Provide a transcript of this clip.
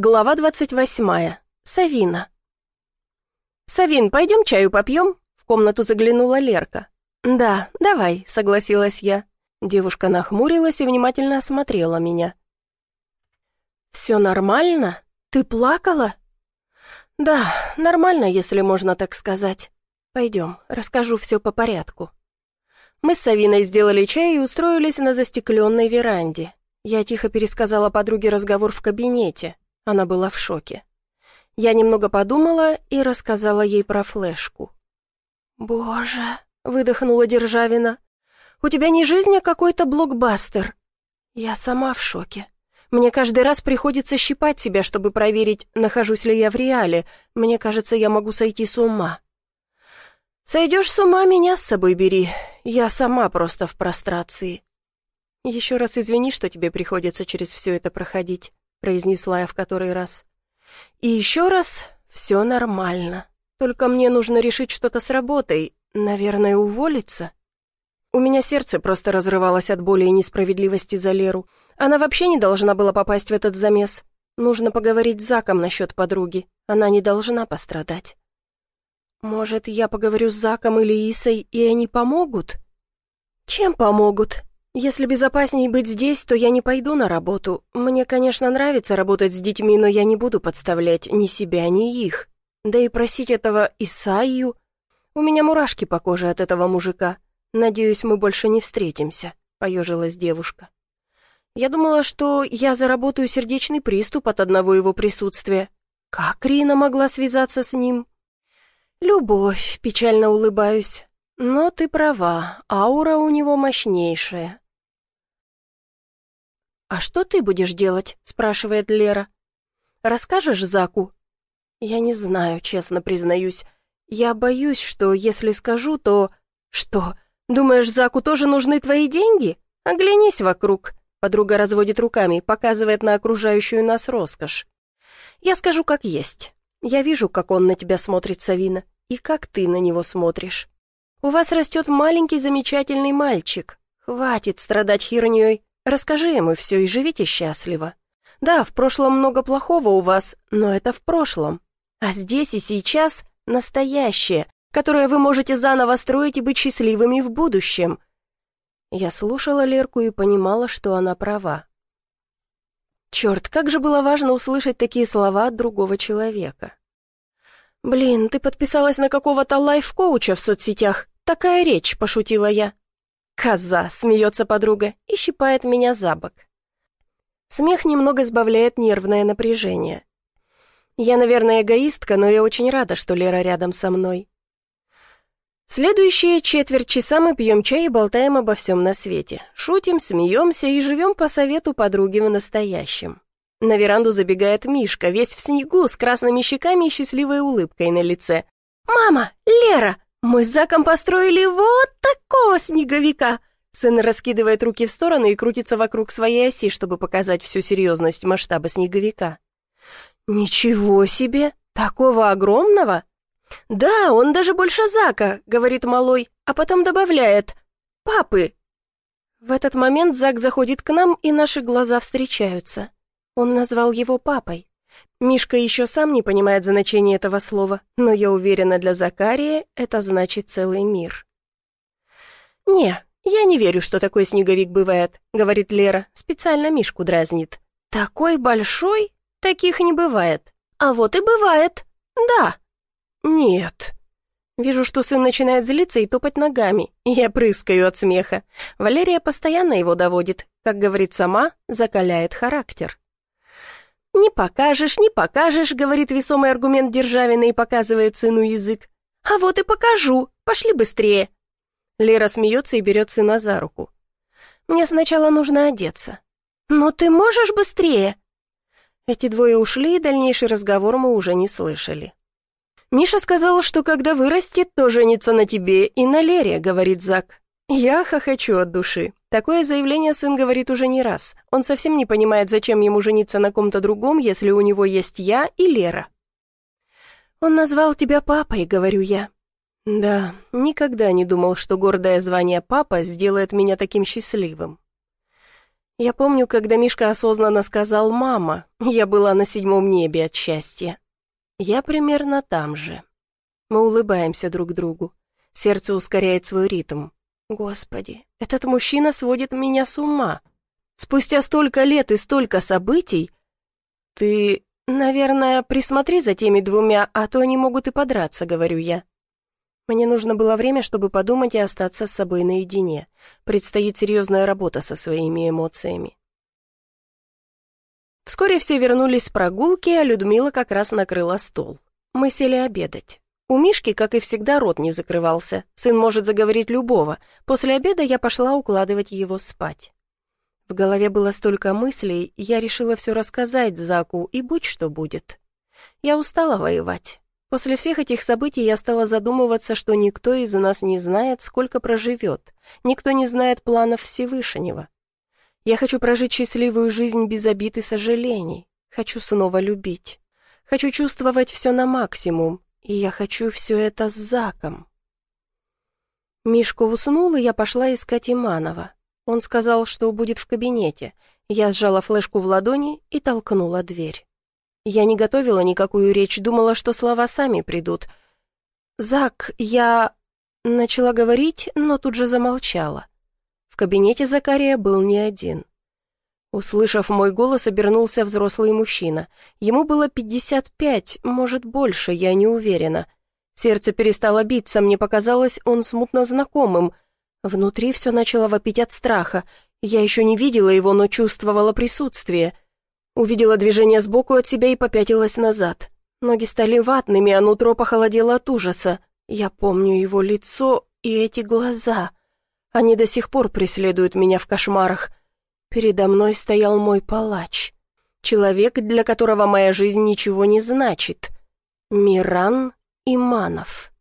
Глава двадцать восьмая. Савина. «Савин, пойдем чаю попьем?» В комнату заглянула Лерка. «Да, давай», — согласилась я. Девушка нахмурилась и внимательно осмотрела меня. «Все нормально? Ты плакала?» «Да, нормально, если можно так сказать. Пойдем, расскажу все по порядку». Мы с Савиной сделали чай и устроились на застекленной веранде. Я тихо пересказала подруге разговор в кабинете. Она была в шоке. Я немного подумала и рассказала ей про флешку. «Боже!» — выдохнула Державина. «У тебя не жизнь, а какой-то блокбастер!» Я сама в шоке. Мне каждый раз приходится щипать себя, чтобы проверить, нахожусь ли я в реале. Мне кажется, я могу сойти с ума. «Сойдешь с ума, меня с собой бери. Я сама просто в прострации». «Еще раз извини, что тебе приходится через все это проходить произнесла я в который раз. И еще раз, все нормально. Только мне нужно решить что-то с работой, наверное, уволиться. У меня сердце просто разрывалось от боли и несправедливости за Леру. Она вообще не должна была попасть в этот замес. Нужно поговорить с Заком насчет подруги. Она не должна пострадать. Может, я поговорю с Заком или Исой, и они помогут? Чем помогут? Если безопаснее быть здесь, то я не пойду на работу. Мне, конечно, нравится работать с детьми, но я не буду подставлять ни себя, ни их. Да и просить этого Исаию... У меня мурашки по коже от этого мужика. Надеюсь, мы больше не встретимся», — поежилась девушка. «Я думала, что я заработаю сердечный приступ от одного его присутствия. Как Рина могла связаться с ним?» «Любовь», — печально улыбаюсь. «Но ты права, аура у него мощнейшая. «А что ты будешь делать?» — спрашивает Лера. «Расскажешь Заку?» «Я не знаю, честно признаюсь. Я боюсь, что если скажу, то...» «Что, думаешь, Заку тоже нужны твои деньги? Оглянись вокруг». Подруга разводит руками, показывает на окружающую нас роскошь. «Я скажу, как есть. Я вижу, как он на тебя смотрит, Савина, и как ты на него смотришь. У вас растет маленький замечательный мальчик. Хватит страдать херней. Расскажи ему все и живите счастливо. Да, в прошлом много плохого у вас, но это в прошлом. А здесь и сейчас настоящее, которое вы можете заново строить и быть счастливыми в будущем. Я слушала Лерку и понимала, что она права. Черт, как же было важно услышать такие слова от другого человека. «Блин, ты подписалась на какого-то лайф-коуча в соцсетях. Такая речь», — пошутила я. «Коза!» — смеется подруга и щипает меня за бок. Смех немного сбавляет нервное напряжение. Я, наверное, эгоистка, но я очень рада, что Лера рядом со мной. Следующие четверть часа мы пьем чай и болтаем обо всем на свете. Шутим, смеемся и живем по совету подруги в настоящем. На веранду забегает Мишка, весь в снегу, с красными щеками и счастливой улыбкой на лице. «Мама! Лера! «Мы с Заком построили вот такого снеговика!» Сын раскидывает руки в стороны и крутится вокруг своей оси, чтобы показать всю серьезность масштаба снеговика. «Ничего себе! Такого огромного?» «Да, он даже больше Зака», — говорит малой, а потом добавляет «папы». В этот момент Зак заходит к нам, и наши глаза встречаются. Он назвал его папой. Мишка еще сам не понимает значения этого слова, но я уверена, для Закария это значит целый мир. «Не, я не верю, что такой снеговик бывает», — говорит Лера, специально Мишку дразнит. «Такой большой? Таких не бывает. А вот и бывает. Да». «Нет». Вижу, что сын начинает злиться и топать ногами. Я прыскаю от смеха. Валерия постоянно его доводит. Как говорит сама, закаляет характер. «Не покажешь, не покажешь», — говорит весомый аргумент Державина и показывает сыну язык. «А вот и покажу, пошли быстрее». Лера смеется и берет сына за руку. «Мне сначала нужно одеться». «Но ты можешь быстрее?» Эти двое ушли, и дальнейший разговор мы уже не слышали. «Миша сказал, что когда вырастет, то женится на тебе и на Лере», — говорит Зак. Я хохочу от души. Такое заявление сын говорит уже не раз. Он совсем не понимает, зачем ему жениться на ком-то другом, если у него есть я и Лера. «Он назвал тебя папой», — говорю я. Да, никогда не думал, что гордое звание папа сделает меня таким счастливым. Я помню, когда Мишка осознанно сказал «мама», я была на седьмом небе от счастья. Я примерно там же. Мы улыбаемся друг другу. Сердце ускоряет свой ритм. Господи, этот мужчина сводит меня с ума. Спустя столько лет и столько событий... Ты, наверное, присмотри за теми двумя, а то они могут и подраться, говорю я. Мне нужно было время, чтобы подумать и остаться с собой наедине. Предстоит серьезная работа со своими эмоциями. Вскоре все вернулись с прогулки, а Людмила как раз накрыла стол. Мы сели обедать. У Мишки, как и всегда, рот не закрывался. Сын может заговорить любого. После обеда я пошла укладывать его спать. В голове было столько мыслей, я решила все рассказать Заку, и будь что будет. Я устала воевать. После всех этих событий я стала задумываться, что никто из нас не знает, сколько проживет. Никто не знает планов Всевышнего. Я хочу прожить счастливую жизнь без обид и сожалений. Хочу снова любить. Хочу чувствовать все на максимум. И я хочу все это с Заком. Мишка уснул, и я пошла искать Иманова. Он сказал, что будет в кабинете. Я сжала флешку в ладони и толкнула дверь. Я не готовила никакую речь, думала, что слова сами придут. «Зак, я...» Начала говорить, но тут же замолчала. В кабинете Закария был не один. Услышав мой голос, обернулся взрослый мужчина. Ему было пятьдесят пять, может, больше, я не уверена. Сердце перестало биться, мне показалось, он смутно знакомым. Внутри все начало вопить от страха. Я еще не видела его, но чувствовала присутствие — Увидела движение сбоку от себя и попятилась назад. Ноги стали ватными, а нутро похолодело от ужаса. Я помню его лицо и эти глаза. Они до сих пор преследуют меня в кошмарах. Передо мной стоял мой палач. Человек, для которого моя жизнь ничего не значит. Миран Иманов.